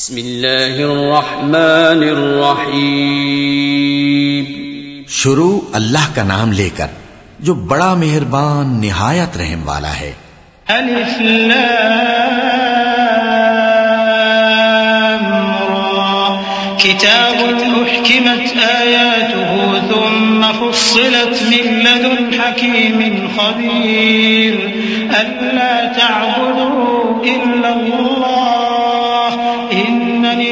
बिस्मिल्लाहिर्रहमानिर्रहीम शुरू अल्लाह का नाम लेकर जो बड़ा मेहरबान निहायत रहम वाला है अलिफ लाम रा किताबुन उहकिमत आयातुहु थुम्मा फुस्सिलत मिन लदुन हकीमिन खबीर अल्ला तअबुदू इल्ला अल्लाह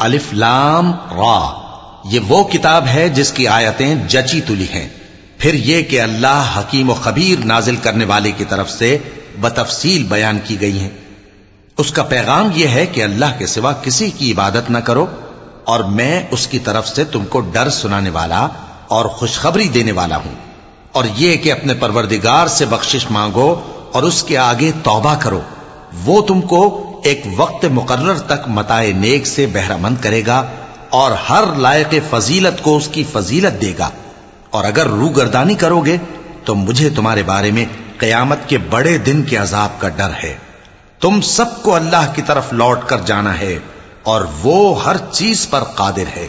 अलिफ लाम रा ये वो किताब है जिसकी आयतें जची तुली हैं फिर ये कि अल्लाह हकीम और खबीर नाजिल करने वाले की तरफ से बतफसील बयान की गई हैं उसका पैगाम यह है कि अल्लाह के सिवा किसी की इबादत न करो और मैं उसकी तरफ़ से तुमको डर सुनाने वाला और खुशखबरी देने वाला हूँ। और यह कि अपने परवरदिगार से बख्शिश मांगो और उसके आगे तौबा करो। वो तुमको एक वक्त मुकर्र तक मताए नेक से बहरामंद करेगा और हर लायक फजीलत को उसकी फजीलत देगा। और अगर रूगर्दानी करोगे तो मुझे तुम्हारे बारे में कयामत के बड़े दिन के अजाब का डर है। तुम सबको अल्लाह की तरफ़ लौट कर जाना है। और वो हर चीज पर कादिर है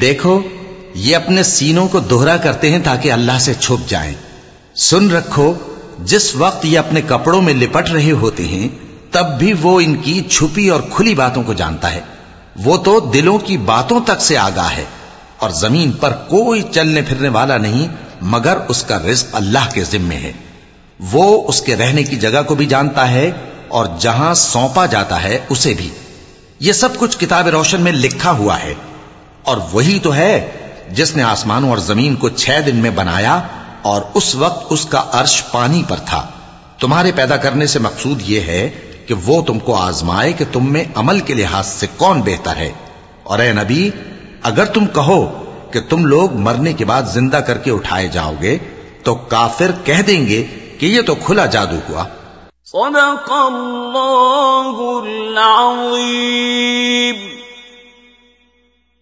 देखो ये अपने सीनों को दोहरा करते हैं ताकि अल्लाह से छुप जाएं। सुन रखो जिस वक्त ये अपने कपड़ों में लिपट रहे होते हैं तब भी वो इनकी छुपी और खुली बातों को जानता है वो तो दिलों की बातों तक से आगा है और ज़मीन पर कोई चलने फिरने वाला नहीं, मगर उसका रिस्क अल्लाह के जिम्मे है। वो उसके रहने की जगह को भी जानता है और जहाँ सौंपा जाता है, उसे भी। ये सब कुछ किताब रोशन में लिखा हुआ है और वही तो है जिसने आसमानों और ज़मीन को छह दिन में बनाया और उस वक्त उसका अर्श पानी पर था। तुम्हारे पैदा करने से मकसूद यह है कि वो तुमको आजमाए कि तुम में अमल के लिहाज से कौन बेहतर है। और ए नबी, अगर तुम कहो कि तुम लोग मरने के बाद ज़िंदा करके उठाए जाओगे तो काफिर कह देंगे कि ये तो खुला जादू हुआ। सोना